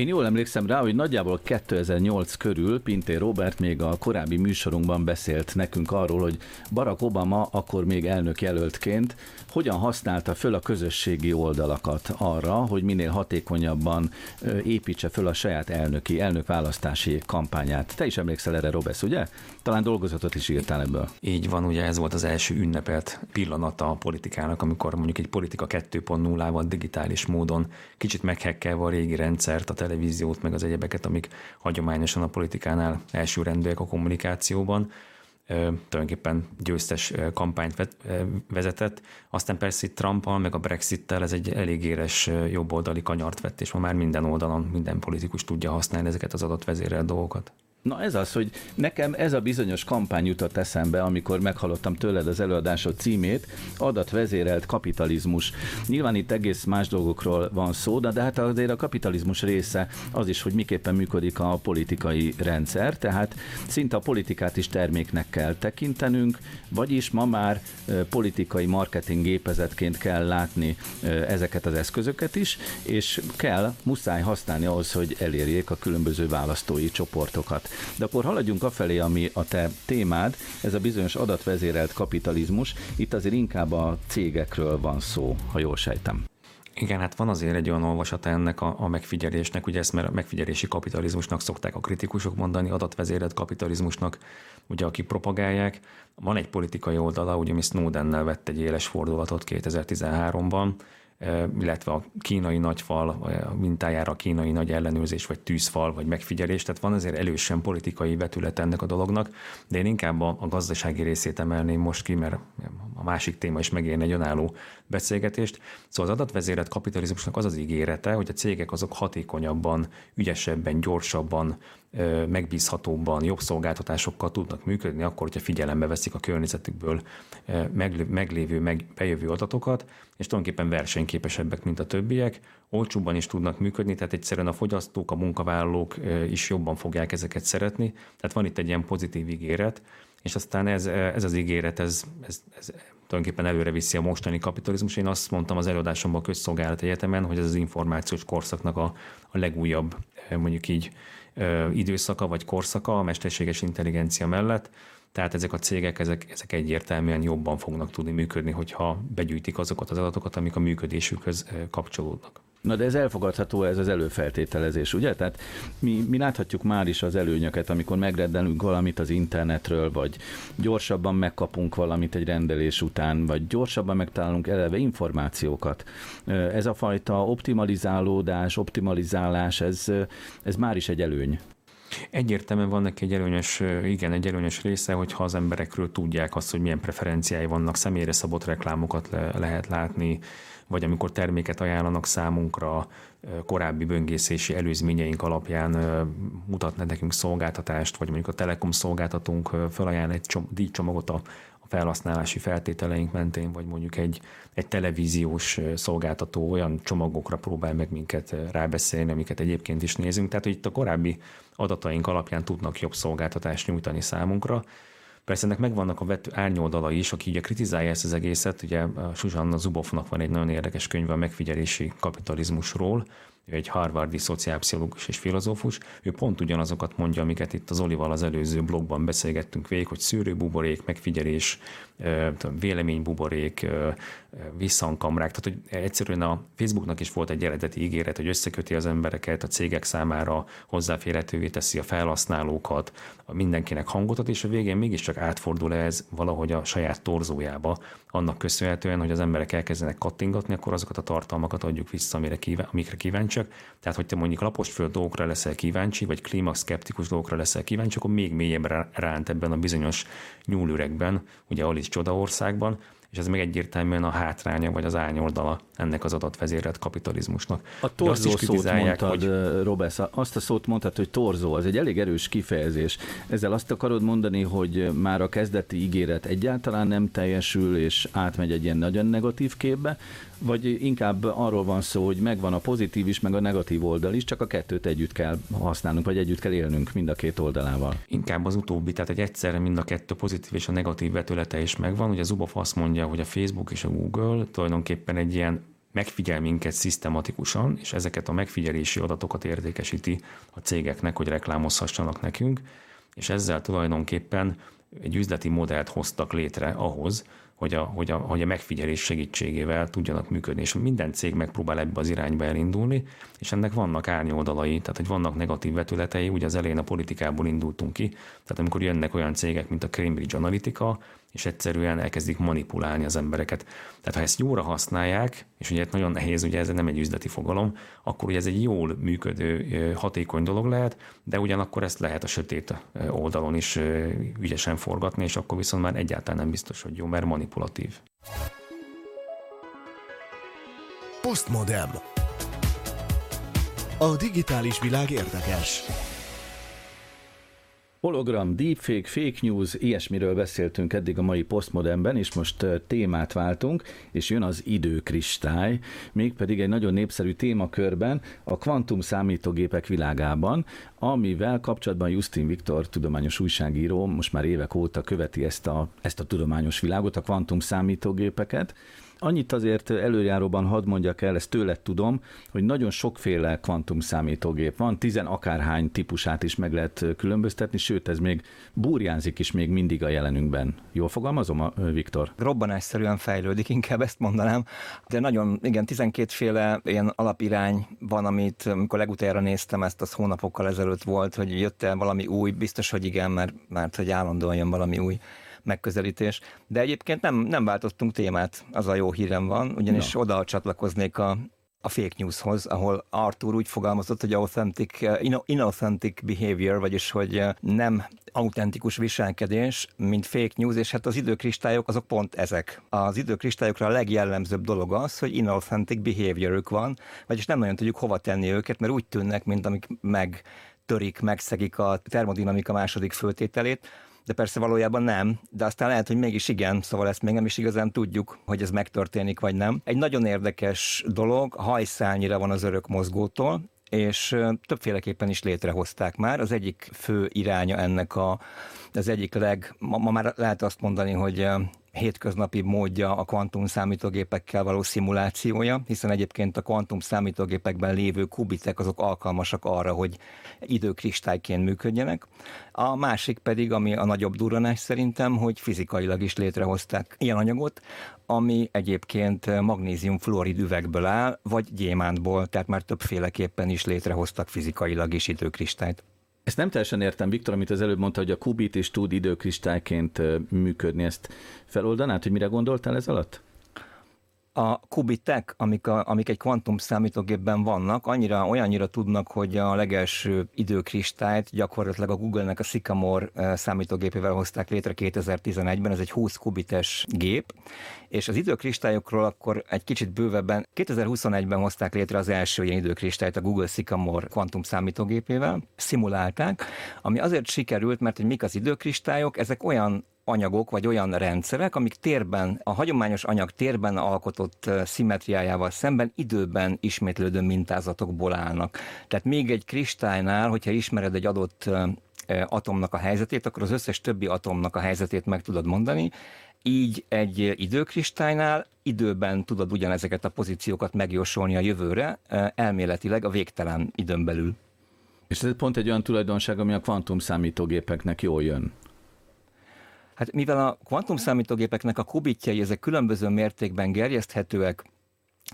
Én jól emlékszem rá, hogy nagyjából 2008 körül Pinté Robert még a korábbi műsorunkban beszélt nekünk arról, hogy Barack Obama akkor még elnök jelöltként hogyan használta föl a közösségi oldalakat arra, hogy minél hatékonyabban építse föl a saját elnöki, elnökválasztási kampányát. Te is emlékszel erre, Robesz, ugye? Talán dolgozatot is írtál ebből. Így van, ugye ez volt az első ünnepelt pillanata a politikának, amikor mondjuk egy politika 2.0-ával digitális módon kicsit meghekkelve a régi rendszert, a televíziót, meg az egyebeket, amik hagyományosan a politikánál elsőrendűek a kommunikációban, tulajdonképpen győztes kampányt vezetett. Aztán persze itt Trumpal, meg a Brexittel ez egy elég éres jobboldali kanyart vett, és ma már minden oldalon minden politikus tudja használni ezeket az adott vezérel dolgokat. Na ez az, hogy nekem ez a bizonyos kampány jutott eszembe, amikor meghallottam tőled az előadásod címét, adatvezérelt kapitalizmus. Nyilván itt egész más dolgokról van szó, de, de hát azért a kapitalizmus része az is, hogy miképpen működik a politikai rendszer, tehát szinte a politikát is terméknek kell tekintenünk, vagyis ma már politikai marketing gépezetként kell látni ezeket az eszközöket is, és kell, muszáj használni ahhoz, hogy elérjék a különböző választói csoportokat. De akkor haladjunk afelé, ami a te témád, ez a bizonyos adatvezérelt kapitalizmus. Itt azért inkább a cégekről van szó, ha jól sejtem. Igen, hát van azért egy olyan olvasata ennek a, a megfigyelésnek, ugye ezt a megfigyelési kapitalizmusnak szokták a kritikusok mondani, adatvezérelt kapitalizmusnak, ugye akik propagálják. Van egy politikai oldala, ugye mi Snowdennel vett egy éles fordulatot 2013-ban, illetve a kínai nagyfal mintájára a kínai nagy ellenőrzés, vagy tűzfal, vagy megfigyelés, tehát van azért elősen politikai vetület ennek a dolognak, de én inkább a gazdasági részét emelném most ki, mert a másik téma is megérne egy önálló beszélgetést. Szóval az adatvezérelt kapitalizmusnak az az ígérete, hogy a cégek azok hatékonyabban, ügyesebben, gyorsabban, megbízhatóbban, jobb szolgáltatásokkal tudnak működni, akkor, hogyha figyelembe veszik a környezetükből meglévő, meg, bejövő adatokat, és tulajdonképpen versenyképesebbek, mint a többiek, olcsóbban is tudnak működni, tehát egyszerűen a fogyasztók, a munkavállalók is jobban fogják ezeket szeretni. Tehát van itt egy ilyen pozitív ígéret, és aztán ez, ez az ígéret, ez, ez, ez tulajdonképpen előre viszi a mostani kapitalizmus. Én azt mondtam az előadásomban a közszolgálat egyetemen, hogy ez az információs korszaknak a, a legújabb, mondjuk így, időszaka vagy korszaka a mesterséges intelligencia mellett, tehát ezek a cégek, ezek, ezek egyértelműen jobban fognak tudni működni, hogyha begyűjtik azokat az adatokat, amik a működésükhöz kapcsolódnak. Na de ez elfogadható, ez az előfeltételezés, ugye? Tehát mi, mi láthatjuk már is az előnyöket, amikor megrendelünk valamit az internetről, vagy gyorsabban megkapunk valamit egy rendelés után, vagy gyorsabban megtalálunk eleve információkat. Ez a fajta optimalizálódás, optimalizálás, ez, ez már is egy előny. Egyértelműen van neki egy előnyös, igen, egy előnyös része, hogyha az emberekről tudják azt, hogy milyen preferenciái vannak, személyre szabott reklámokat le, lehet látni, vagy amikor terméket ajánlanak számunkra, korábbi böngészési előzményeink alapján mutatna nekünk szolgáltatást, vagy mondjuk a Telekom szolgáltatónk felajánl egy csom- díjcsomagot a, felhasználási feltételeink mentén, vagy mondjuk egy, egy televíziós szolgáltató olyan csomagokra próbál meg minket rábeszélni, amiket egyébként is nézünk. Tehát, hogy itt a korábbi adataink alapján tudnak jobb szolgáltatást nyújtani számunkra, Persze ennek megvannak a vető árnyoldala is, aki ugye kritizálja ezt az egészet, ugye Suzsanna Zubovnak van egy nagyon érdekes könyve a megfigyelési kapitalizmusról, ő egy harvardi szociálpszichológus és filozófus, ő pont ugyanazokat mondja, amiket itt az Olival az előző blogban beszélgettünk végig, hogy szűrőbuborék, megfigyelés, véleménybuborék, visszhangkamrák, tehát hogy egyszerűen a Facebooknak is volt egy eredeti ígéret, hogy összeköti az embereket, a cégek számára hozzáférhetővé teszi a felhasználókat, mindenkinek hangot ad, és a végén mégiscsak átfordul ez valahogy a saját torzójába, annak köszönhetően, hogy az emberek elkezdenek kattingatni, akkor azokat a tartalmakat adjuk vissza, amire kíván, amikre kíváncsiak. Tehát, hogy te mondjuk laposföld dolgokra leszel kíváncsi, vagy klímax-szkeptikus dolgokra leszel kíváncsi, akkor még mélyebbre ránt ebben a bizonyos nyúlüregben, ugye Alice Csodaországban, és ez meg egyértelműen a hátránya vagy az árnyoldala ennek az adatvezérelt kapitalizmusnak. A torzó szót mondtad, hogy... Robesz, azt a szót mondtad, hogy torzó, az egy elég erős kifejezés. Ezzel azt akarod mondani, hogy már a kezdeti ígéret egyáltalán nem teljesül, és átmegy egy ilyen nagyon negatív képbe, vagy inkább arról van szó, hogy megvan a pozitív is, meg a negatív oldal is, csak a kettőt együtt kell használnunk, vagy együtt kell élnünk mind a két oldalával. Inkább az utóbbi, tehát egy egyszerre mind a kettő pozitív és a negatív vetülete is megvan. Ugye Zuboff azt mondja, hogy a Facebook és a Google tulajdonképpen egy ilyen megfigyel minket szisztematikusan, és ezeket a megfigyelési adatokat értékesíti a cégeknek, hogy reklámozhassanak nekünk, és ezzel tulajdonképpen egy üzleti modellt hoztak létre ahhoz, hogy a, hogy, a, hogy a megfigyelés segítségével tudjanak működni. És minden cég megpróbál ebbe az irányba elindulni, és ennek vannak árnyoldalai, tehát hogy vannak negatív vetületei, ugye az elején a politikából indultunk ki, tehát amikor jönnek olyan cégek, mint a Cambridge Analytica, és egyszerűen elkezdik manipulálni az embereket. Tehát ha ezt jóra használják, és ugye nagyon nehéz, ugye ez nem egy üzleti fogalom, akkor ugye ez egy jól működő, hatékony dolog lehet, de ugyanakkor ezt lehet a sötét oldalon is ügyesen forgatni, és akkor viszont már egyáltalán nem biztos, hogy jó, mert manipulatív. Postmodem. A digitális világ érdekes. Hologram, deepfake, fake news, ilyesmiről beszéltünk eddig a mai postmodernben, és most témát váltunk, és jön az időkristály, mégpedig egy nagyon népszerű témakörben, a kvantum számítógépek világában, amivel kapcsolatban Justin Viktor, tudományos újságíró, most már évek óta követi ezt a, ezt a tudományos világot, a kvantum számítógépeket, Annyit azért előjáróban hadd mondjak el, ezt tőled tudom, hogy nagyon sokféle kvantum számítógép van, tizen akárhány típusát is meg lehet különböztetni, sőt ez még burjánzik is még mindig a jelenünkben. Jól fogalmazom, Viktor? Robbanásszerűen fejlődik, inkább ezt mondanám, de nagyon, igen, 12 féle ilyen alapirány van, amit amikor legutoljára néztem, ezt az hónapokkal ezelőtt volt, hogy jött el valami új, biztos, hogy igen, mert, mert hogy állandóan jön valami új megközelítés. De egyébként nem, nem váltottunk témát, az a jó hírem van, ugyanis no. oda csatlakoznék a, a fake newshoz, ahol Arthur úgy fogalmazott, hogy authentic, uh, inauthentic behavior, vagyis hogy uh, nem autentikus viselkedés, mint fake news, és hát az időkristályok azok pont ezek. Az időkristályokra a legjellemzőbb dolog az, hogy inauthentic behaviorük van, vagyis nem nagyon tudjuk hova tenni őket, mert úgy tűnnek, mint amik megtörik, megszegik a termodinamika második föltételét, de persze valójában nem, de aztán lehet, hogy mégis igen, szóval ezt még nem is igazán tudjuk, hogy ez megtörténik vagy nem. Egy nagyon érdekes dolog, hajszálnyira van az örök mozgótól, és többféleképpen is létrehozták már. Az egyik fő iránya ennek a, az egyik leg, ma, ma már lehet azt mondani, hogy hétköznapi módja a kvantum számítógépekkel való szimulációja, hiszen egyébként a kvantum számítógépekben lévő kubitek azok alkalmasak arra, hogy időkristályként működjenek. A másik pedig, ami a nagyobb durranás szerintem, hogy fizikailag is létrehozták ilyen anyagot, ami egyébként magnézium fluorid üvegből áll, vagy gyémántból, tehát már többféleképpen is létrehoztak fizikailag is időkristályt. Ezt nem teljesen értem, Viktor, amit az előbb mondta, hogy a kubit is tud időkristályként működni. Ezt feloldanád, hogy mire gondoltál ez alatt? A kubitek, amik, a, amik egy kvantum számítógépben vannak, annyira, olyannyira tudnak, hogy a legelső időkristályt gyakorlatilag a Google-nek a Sycamore számítógépével hozták létre 2011-ben, ez egy 20 kubites gép, és az időkristályokról akkor egy kicsit bővebben 2021-ben hozták létre az első ilyen időkristályt a Google Sycamore kvantum számítógépével, szimulálták, ami azért sikerült, mert hogy mik az időkristályok, ezek olyan anyagok, vagy olyan rendszerek, amik térben, a hagyományos anyag térben alkotott szimmetriájával szemben időben ismétlődő mintázatokból állnak. Tehát még egy kristálynál, hogyha ismered egy adott atomnak a helyzetét, akkor az összes többi atomnak a helyzetét meg tudod mondani, így egy időkristálynál időben tudod ugyanezeket a pozíciókat megjósolni a jövőre, elméletileg a végtelen időn belül. És ez pont egy olyan tulajdonság, ami a kvantum számítógépeknek jól jön. Hát mivel a kvantumszámítógépeknek a kubitjai ezek különböző mértékben gerjeszthetőek,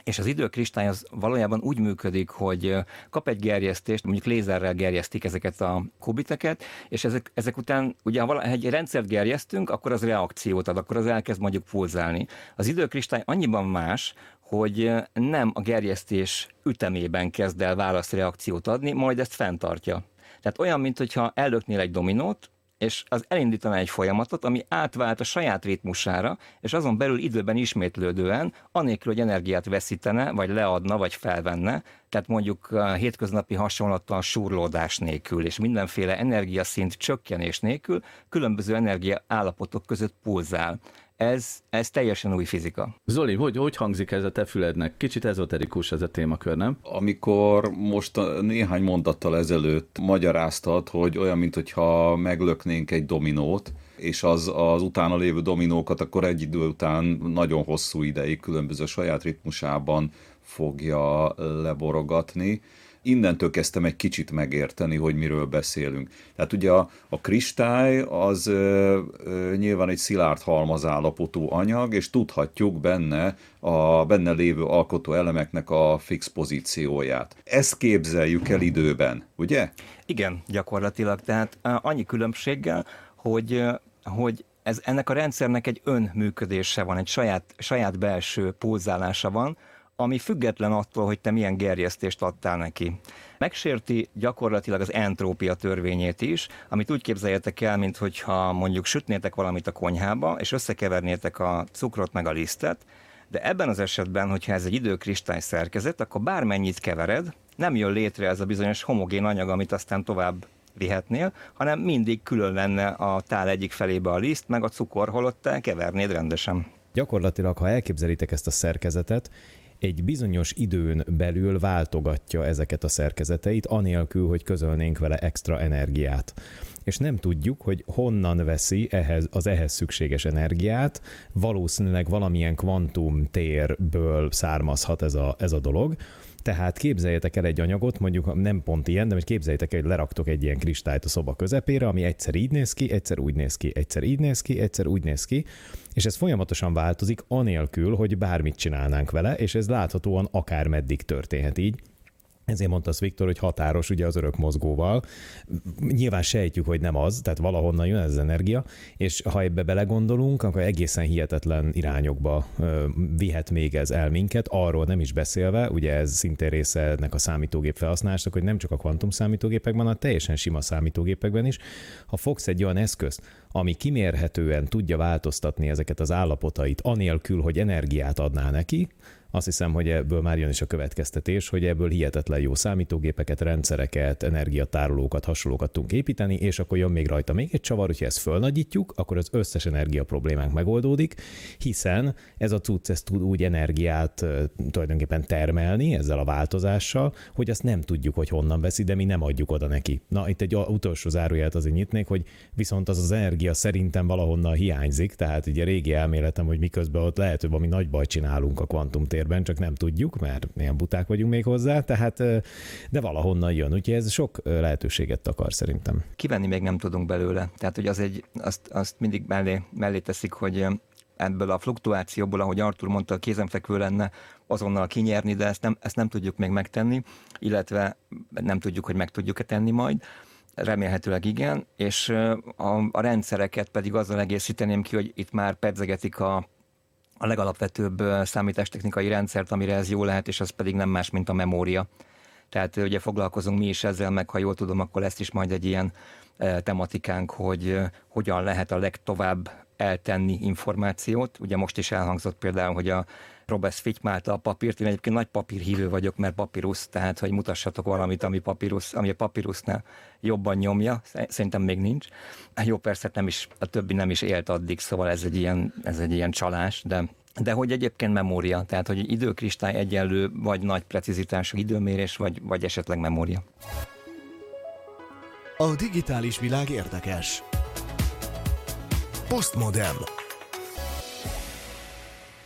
és az időkristály az valójában úgy működik, hogy kap egy gerjesztést, mondjuk lézerrel gerjesztik ezeket a kubiteket, és ezek, ezek után, ugye ha egy rendszert gerjesztünk, akkor az reakciót ad, akkor az elkezd mondjuk pulzálni. Az időkristály annyiban más, hogy nem a gerjesztés ütemében kezd el válaszreakciót adni, majd ezt fenntartja. Tehát olyan, mintha ellöknél egy dominót, és az elindítana egy folyamatot, ami átvált a saját ritmusára, és azon belül időben ismétlődően, anélkül, hogy energiát veszítene, vagy leadna, vagy felvenne, tehát mondjuk a hétköznapi hasonlattal súrlódás nélkül, és mindenféle energiaszint csökkenés nélkül, különböző energia állapotok között pulzál. Ez, ez teljesen új fizika. Zoli, hogy, hogy hangzik ez a te fülednek? Kicsit ezoterikus ez a témakör, nem? Amikor most néhány mondattal ezelőtt magyaráztad, hogy olyan, mintha meglöknénk egy dominót, és az, az utána lévő dominókat akkor egy idő után nagyon hosszú ideig különböző saját ritmusában fogja leborogatni innentől kezdtem egy kicsit megérteni, hogy miről beszélünk. Tehát ugye a, a kristály az ö, ö, nyilván egy szilárd halmazállapotú anyag, és tudhatjuk benne a benne lévő alkotó elemeknek a fix pozícióját. Ezt képzeljük el időben, ugye? Igen, gyakorlatilag. Tehát annyi különbséggel, hogy, hogy ez, ennek a rendszernek egy önműködése van, egy saját, saját belső pózálása van, ami független attól, hogy te milyen gerjesztést adtál neki. Megsérti gyakorlatilag az entrópia törvényét is, amit úgy képzeljetek el, mint hogyha mondjuk sütnétek valamit a konyhába, és összekevernétek a cukrot meg a lisztet, de ebben az esetben, hogyha ez egy időkristály szerkezet, akkor bármennyit kevered, nem jön létre ez a bizonyos homogén anyag, amit aztán tovább vihetnél, hanem mindig külön lenne a tál egyik felébe a liszt, meg a cukor, holott te kevernéd rendesen. Gyakorlatilag, ha elképzelitek ezt a szerkezetet, egy bizonyos időn belül váltogatja ezeket a szerkezeteit, anélkül, hogy közölnénk vele extra energiát. És nem tudjuk, hogy honnan veszi ehhez, az ehhez szükséges energiát, valószínűleg valamilyen kvantum térből származhat ez a, ez a dolog, tehát képzeljetek el egy anyagot, mondjuk nem pont ilyen, de hogy képzeljétek el, hogy leraktok egy ilyen kristályt a szoba közepére, ami egyszer így néz ki, egyszer úgy néz ki, egyszer így néz ki, egyszer úgy néz ki, és ez folyamatosan változik, anélkül, hogy bármit csinálnánk vele, és ez láthatóan akár meddig történhet így. Ezért mondta az Viktor, hogy határos ugye az örök mozgóval. Nyilván sejtjük, hogy nem az, tehát valahonnan jön ez az energia, és ha ebbe belegondolunk, akkor egészen hihetetlen irányokba vihet még ez el minket, arról nem is beszélve, ugye ez szintén része ennek a számítógép felhasználásnak, hogy nem csak a kvantum számítógépekben, hanem teljesen sima számítógépekben is. Ha fogsz egy olyan eszközt, ami kimérhetően tudja változtatni ezeket az állapotait, anélkül, hogy energiát adná neki, azt hiszem, hogy ebből már jön is a következtetés, hogy ebből hihetetlen jó számítógépeket, rendszereket, energiatárolókat, hasonlókat tudunk építeni, és akkor jön még rajta még egy csavar, hogyha ezt fölnagyítjuk, akkor az összes energia problémánk megoldódik, hiszen ez a cucc ezt tud úgy energiát tulajdonképpen termelni ezzel a változással, hogy azt nem tudjuk, hogy honnan veszi, de mi nem adjuk oda neki. Na, itt egy utolsó záróját azért nyitnék, hogy viszont az az energia szerintem valahonnan hiányzik, tehát ugye régi elméletem, hogy miközben ott lehet, hogy valami nagy baj csinálunk a kvantumtér háttérben, csak nem tudjuk, mert ilyen buták vagyunk még hozzá, tehát de valahonnan jön, úgyhogy ez sok lehetőséget takar szerintem. Kivenni még nem tudunk belőle, tehát hogy az egy, azt, azt mindig mellé, mellé teszik, hogy ebből a fluktuációból, ahogy Artur mondta, kézenfekvő lenne azonnal kinyerni, de ezt nem, ezt nem tudjuk még megtenni, illetve nem tudjuk, hogy meg tudjuk-e tenni majd. Remélhetőleg igen, és a, a rendszereket pedig azzal egészíteném ki, hogy itt már pedzegetik a a legalapvetőbb számítástechnikai rendszert, amire ez jó lehet, és az pedig nem más, mint a memória. Tehát ugye foglalkozunk mi is ezzel, meg ha jól tudom, akkor lesz is majd egy ilyen tematikánk, hogy hogyan lehet a legtovább eltenni információt. Ugye most is elhangzott például, hogy a Robert fitymálta a papírt, én egyébként nagy papírhívő vagyok, mert papírus, tehát hogy mutassatok valamit, ami, papírus, ami a papírusnál jobban nyomja, szerintem még nincs. Jó, persze nem is, a többi nem is élt addig, szóval ez egy ilyen, ez egy ilyen csalás, de de hogy egyébként memória, tehát hogy időkristály egyenlő, vagy nagy precizitású időmérés, vagy, vagy esetleg memória. A digitális világ érdekes. Postmodern.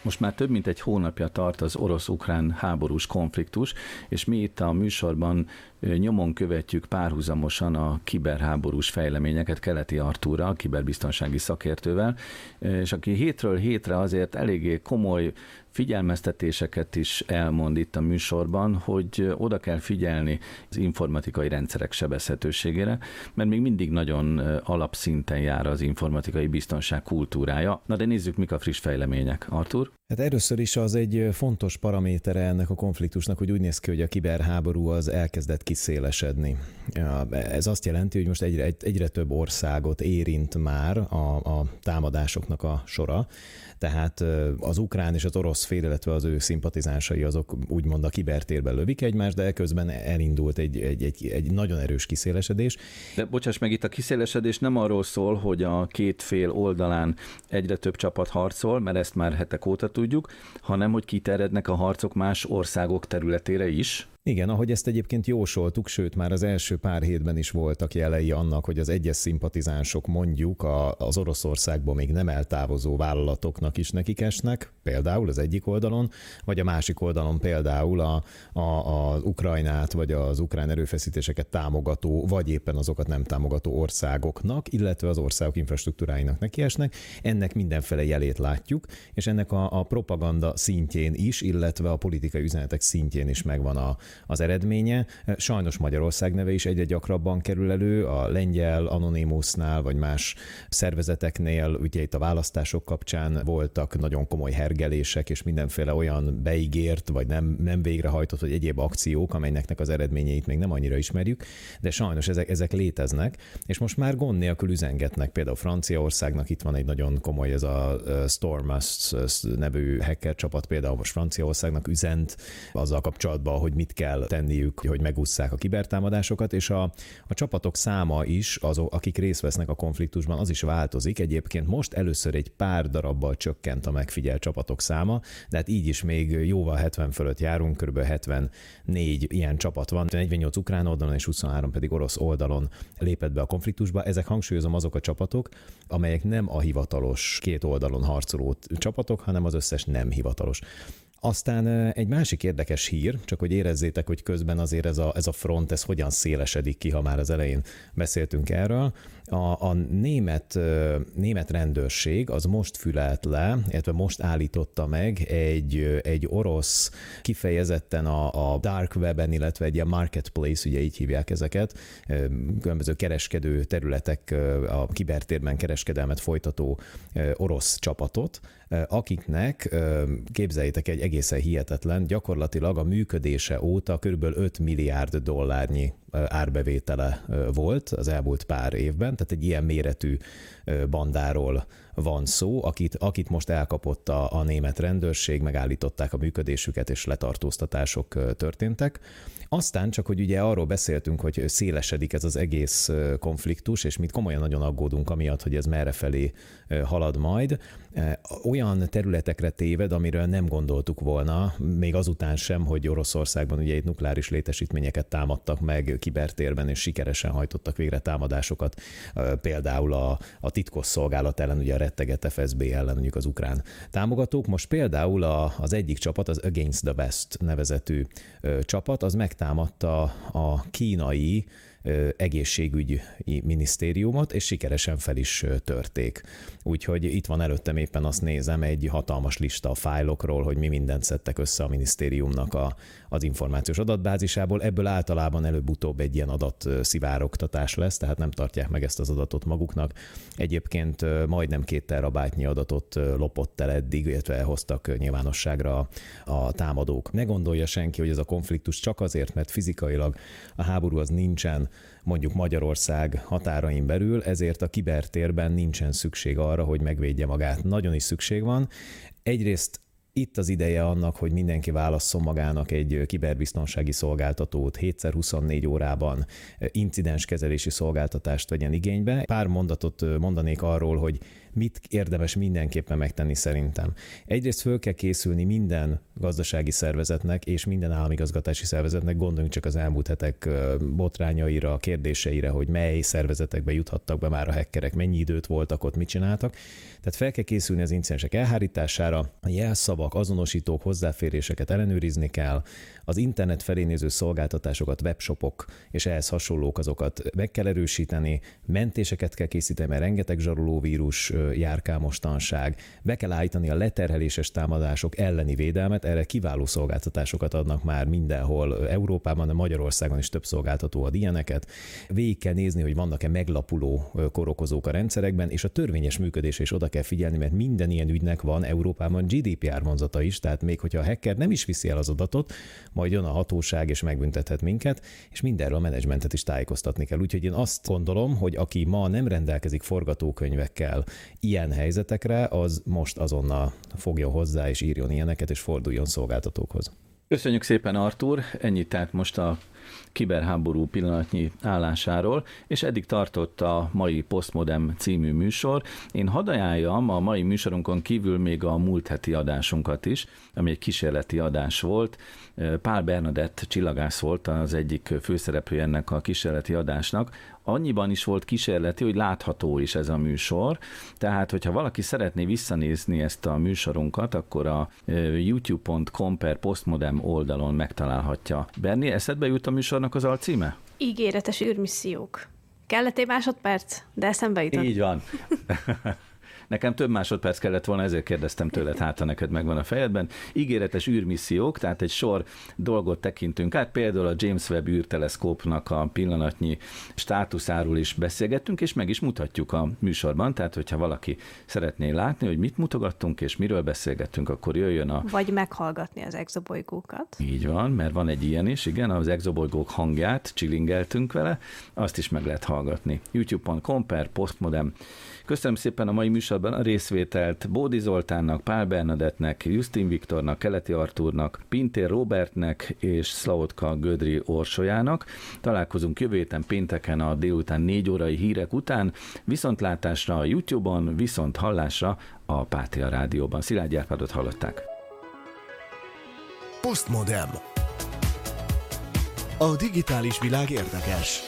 Most már több mint egy hónapja tart az orosz-ukrán háborús konfliktus, és mi itt a műsorban nyomon követjük párhuzamosan a kiberháborús fejleményeket Keleti Artúra, a kiberbiztonsági szakértővel, és aki hétről hétre azért eléggé komoly figyelmeztetéseket is elmond itt a műsorban, hogy oda kell figyelni az informatikai rendszerek sebezhetőségére, mert még mindig nagyon alapszinten jár az informatikai biztonság kultúrája. Na de nézzük, mik a friss fejlemények. Artur? Hát először is az egy fontos paramétere ennek a konfliktusnak, hogy úgy néz ki, hogy a kiberháború az elkezdett kiszélesedni. Ez azt jelenti, hogy most egyre, egyre több országot érint már a, a támadásoknak a sora, tehát az ukrán és az orosz fél, illetve az ő szimpatizánsai azok úgymond a kibertérben lövik egymást, de közben elindult egy, egy, egy, egy nagyon erős kiszélesedés. De bocsáss meg, itt a kiszélesedés nem arról szól, hogy a két fél oldalán egyre több csapat harcol, mert ezt már hetek óta tudjuk, hanem hogy kiterjednek a harcok más országok területére is. Igen, ahogy ezt egyébként jósoltuk, sőt már az első pár hétben is voltak jelei annak, hogy az egyes szimpatizánsok mondjuk az Oroszországból még nem eltávozó vállalatoknak is nekik esnek, például az egyik oldalon, vagy a másik oldalon például a, a, az Ukrajnát, vagy az ukrán erőfeszítéseket támogató, vagy éppen azokat nem támogató országoknak, illetve az országok infrastruktúráinak nekiesnek. Ennek mindenféle jelét látjuk, és ennek a, a propaganda szintjén is, illetve a politikai üzenetek szintjén is megvan a, az eredménye. Sajnos Magyarország neve is egyre gyakrabban kerül elő, a lengyel Anonymousnál, vagy más szervezeteknél, ugye itt a választások kapcsán voltak nagyon komoly hergelések, és mindenféle olyan beígért, vagy nem, nem végrehajtott, vagy egyéb akciók, amelynek az eredményeit még nem annyira ismerjük, de sajnos ezek, ezek léteznek, és most már gond nélkül üzengetnek. Például Franciaországnak itt van egy nagyon komoly, ez a Stormust nevű hacker csapat, például most Franciaországnak üzent azzal kapcsolatban, hogy mit kell tenniük, hogy megússzák a kibertámadásokat, és a, a csapatok száma is, azok, akik részt vesznek a konfliktusban, az is változik. Egyébként most először egy pár darabbal csökkent a megfigyelt csapatok száma, de hát így is még jóval 70 fölött járunk, kb. 74 ilyen csapat van, 48 ukrán oldalon és 23 pedig orosz oldalon lépett be a konfliktusba. Ezek hangsúlyozom azok a csapatok, amelyek nem a hivatalos két oldalon harcoló csapatok, hanem az összes nem hivatalos. Aztán egy másik érdekes hír, csak hogy érezzétek, hogy közben azért ez a, ez a front, ez hogyan szélesedik ki, ha már az elején beszéltünk erről. A, a német, német rendőrség az most fülelt le, illetve most állította meg egy, egy orosz kifejezetten a, a dark weben, illetve egy ilyen marketplace, ugye így hívják ezeket, különböző kereskedő területek, a kibertérben kereskedelmet folytató orosz csapatot, akiknek képzeljétek egy egészen hihetetlen, gyakorlatilag a működése óta kb. 5 milliárd dollárnyi árbevétele volt az elmúlt pár évben, tehát egy ilyen méretű bandáról van szó, akit, akit most elkapott a, a német rendőrség, megállították a működésüket, és letartóztatások történtek. Aztán csak, hogy ugye arról beszéltünk, hogy szélesedik ez az egész konfliktus, és mit komolyan nagyon aggódunk amiatt, hogy ez merre felé halad majd. Olyan területekre téved, amiről nem gondoltuk volna, még azután sem, hogy Oroszországban ugye itt nukleáris létesítményeket támadtak meg kibertérben, és sikeresen hajtottak végre támadásokat, például a, a titkos szolgálat ellen, ugye a retteget FSB ellen mondjuk az ukrán támogatók. Most például a, az egyik csapat, az Against the West nevezetű csapat, az megtámadta a kínai egészségügyi minisztériumot, és sikeresen fel is törték. Úgyhogy itt van előttem éppen azt nézem, egy hatalmas lista a fájlokról, hogy mi mindent szedtek össze a minisztériumnak a, az információs adatbázisából. Ebből általában előbb-utóbb egy ilyen adat szivárogtatás lesz, tehát nem tartják meg ezt az adatot maguknak. Egyébként majdnem két terabájtnyi adatot lopott el eddig, illetve hoztak nyilvánosságra a támadók. Ne gondolja senki, hogy ez a konfliktus csak azért, mert fizikailag a háború az nincsen mondjuk Magyarország határain belül, ezért a kibertérben nincsen szükség arra, hogy megvédje magát. Nagyon is szükség van. Egyrészt itt az ideje annak, hogy mindenki válasszon magának egy kiberbiztonsági szolgáltatót, 7x24 órában incidenskezelési szolgáltatást vegyen igénybe. Pár mondatot mondanék arról, hogy mit érdemes mindenképpen megtenni szerintem. Egyrészt föl kell készülni minden gazdasági szervezetnek és minden államigazgatási szervezetnek, gondoljunk csak az elmúlt hetek botrányaira, kérdéseire, hogy mely szervezetekbe juthattak be már a hackerek, mennyi időt voltak ott, mit csináltak. Tehát fel kell készülni az incidensek elhárítására, a jelszavak, azonosítók, hozzáféréseket ellenőrizni kell, az internet felé néző szolgáltatásokat, webshopok és ehhez hasonlók azokat meg kell erősíteni, mentéseket kell készíteni, mert rengeteg zsaroló vírus járkál mostanság, be kell állítani a leterheléses támadások elleni védelmet, erre kiváló szolgáltatásokat adnak már mindenhol Európában, de Magyarországon is több szolgáltató ad ilyeneket. Végig kell nézni, hogy vannak-e meglapuló korokozók a rendszerekben, és a törvényes működés is oda kell figyelni, mert minden ilyen ügynek van Európában GDPR vonzata is, tehát még hogyha a hacker nem is viszi el az adatot, majd jön a hatóság és megbüntethet minket, és mindenről a menedzsmentet is tájékoztatni kell. Úgyhogy én azt gondolom, hogy aki ma nem rendelkezik forgatókönyvekkel ilyen helyzetekre, az most azonnal fogja hozzá és írjon ilyeneket, és forduljon szolgáltatókhoz. Köszönjük szépen, Artur. Ennyit tehát most a kiberháború pillanatnyi állásáról, és eddig tartott a mai Postmodem című műsor. Én hadd ajánljam a mai műsorunkon kívül még a múlt heti adásunkat is, ami egy kísérleti adás volt. Pál Bernadett csillagász volt az egyik főszereplő ennek a kísérleti adásnak, annyiban is volt kísérleti, hogy látható is ez a műsor, tehát hogyha valaki szeretné visszanézni ezt a műsorunkat, akkor a youtube.com per postmodem oldalon megtalálhatja. Berni, eszedbe jut a műsornak az alcíme? Ígéretes űrmissziók. Kellett egy másodperc, de eszembe jutott. Így van. *laughs* Nekem több másodperc kellett volna, ezért kérdeztem tőled, hát ha neked megvan a fejedben. Ígéretes űrmissziók, tehát egy sor dolgot tekintünk át, például a James Webb űrteleszkópnak a pillanatnyi státuszáról is beszélgettünk, és meg is mutatjuk a műsorban, tehát hogyha valaki szeretné látni, hogy mit mutogattunk és miről beszélgettünk, akkor jöjjön a... Vagy meghallgatni az exobolygókat. Így van, mert van egy ilyen is, igen, az exobolygók hangját, csilingeltünk vele, azt is meg lehet hallgatni. youtube.com per postmodem. Köszönöm szépen a mai műsorban a részvételt Bódi Zoltánnak, Pál Bernadettnek, Justin Viktornak, Keleti Artúrnak, Pintér Robertnek és Szlautka Gödri Orsolyának. Találkozunk jövő héten pénteken a délután négy órai hírek után, viszontlátásra a YouTube-on, viszont hallásra a Pátia Rádióban. Szilágy Árpádot hallották. Postmodem. A digitális világ érdekes.